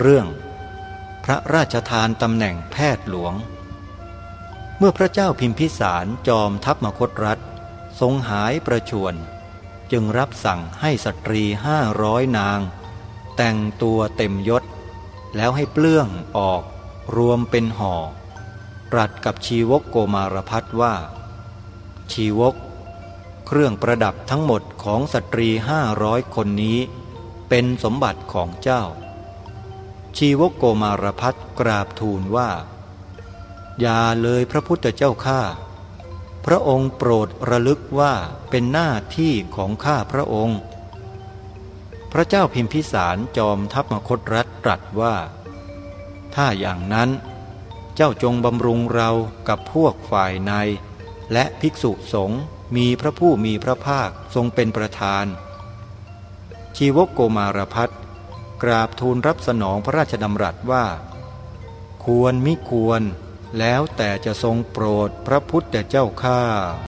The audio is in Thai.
เรื่อง พระราชทานตำแหน่งแพทย์หลวง เมื่อพระเจ้าพิมพิสารจอมทัพมคตรัฐ ทรงหายประชวรจึงรับสั่งให้สตรีห้าร้อยนาง แต่งตัวเต็มยศ แล้วให้เปลื้องออกรวมเป็นห่อตรัสกับชีวกโกมารพัฒว่า ชีวก เครื่องประดับทั้งหมดของสตรีห้าร้อยคนนี้ เป็นสมบัติของเจ้า ชีวโกมารพัฒกราบทูลว่า อย่าเลยพระพุทธเจ้าข้าพระองค์โปรดระลึกว่าเป็นหน้าที่ของข้าพระองค์ พระเจ้าพิมพิสารจอมทัพมคตรัฐตรัสว่า ถ้าอย่างนั้นเจ้าจงบำรุงเรากับพวกฝ่ายใน และภิกษุสงฆ์มีพระผู้มีพระภาคทรงเป็นประธาน ชีวโกมารพัฒ กราบทูลรับสนองพระราชดำรัสว่า ควรมิควรแล้วแต่จะทรงโปรดพระพุทธเจ้าข้า